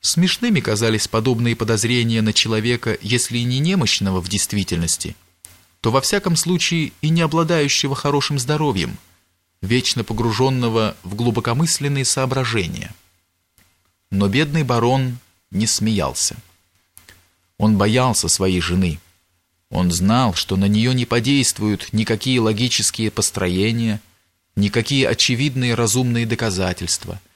Смешными казались подобные подозрения на человека, если и не немощного в действительности, то во всяком случае и не обладающего хорошим здоровьем, вечно погруженного в глубокомысленные соображения. Но бедный барон не смеялся. Он боялся своей жены. Он знал, что на нее не подействуют никакие логические построения, никакие очевидные разумные доказательства –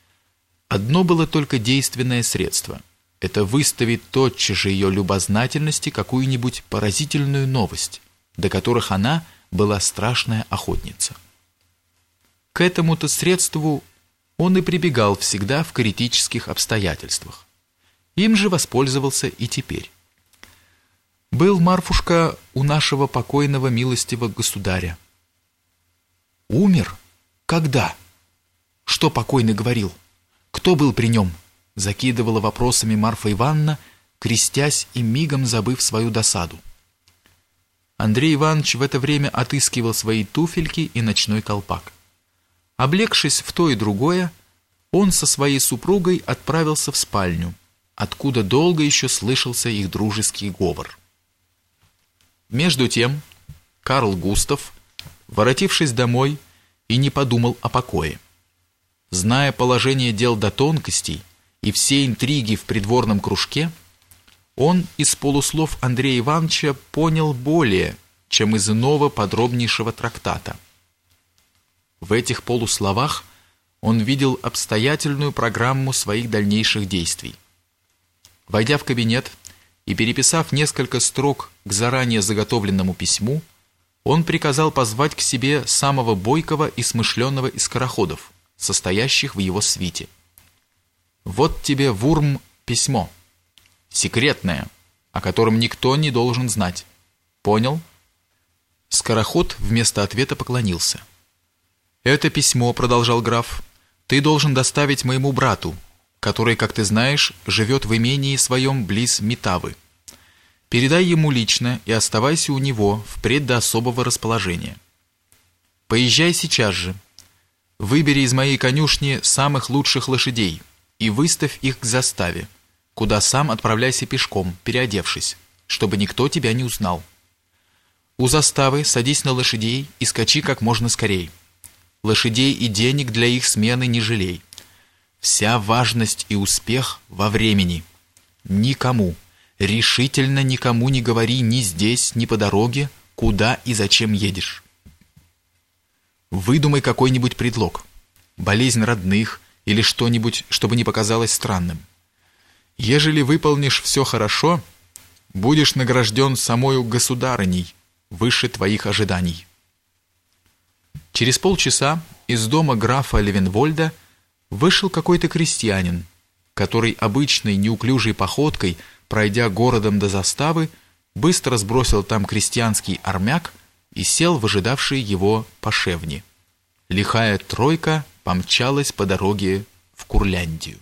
Одно было только действенное средство – это выставить тотчас же ее любознательности какую-нибудь поразительную новость, до которых она была страшная охотница. К этому-то средству он и прибегал всегда в критических обстоятельствах. Им же воспользовался и теперь. Был Марфушка у нашего покойного милостивого государя. Умер? Когда? Что покойный говорил? Кто был при нем? Закидывала вопросами Марфа Ивановна, крестясь и мигом забыв свою досаду. Андрей Иванович в это время отыскивал свои туфельки и ночной колпак. Облегшись в то и другое, он со своей супругой отправился в спальню, откуда долго еще слышался их дружеский говор. Между тем, Карл Густав, воротившись домой, и не подумал о покое. Зная положение дел до тонкостей и все интриги в придворном кружке, он из полуслов Андрея Ивановича понял более, чем из иного подробнейшего трактата. В этих полусловах он видел обстоятельную программу своих дальнейших действий. Войдя в кабинет и переписав несколько строк к заранее заготовленному письму, он приказал позвать к себе самого бойкого и смышленного из скороходов, состоящих в его свите. Вот тебе, Вурм, письмо. Секретное, о котором никто не должен знать. Понял? Скороход вместо ответа поклонился. «Это письмо», — продолжал граф, — «ты должен доставить моему брату, который, как ты знаешь, живет в имении своем близ Метавы. Передай ему лично и оставайся у него впредь до особого расположения. Поезжай сейчас же, Выбери из моей конюшни самых лучших лошадей и выставь их к заставе, куда сам отправляйся пешком, переодевшись, чтобы никто тебя не узнал. У заставы садись на лошадей и скачи как можно скорей. Лошадей и денег для их смены не жалей. Вся важность и успех во времени. Никому, решительно никому не говори ни здесь, ни по дороге, куда и зачем едешь. Выдумай какой-нибудь предлог. Болезнь родных или что-нибудь, чтобы не показалось странным. Ежели выполнишь все хорошо, будешь награжден самою государыней, выше твоих ожиданий. Через полчаса из дома графа Левенвольда вышел какой-то крестьянин, который обычной неуклюжей походкой, пройдя городом до заставы, быстро сбросил там крестьянский армяк и сел в ожидавшие его пошевни. Лихая тройка помчалась по дороге в Курляндию.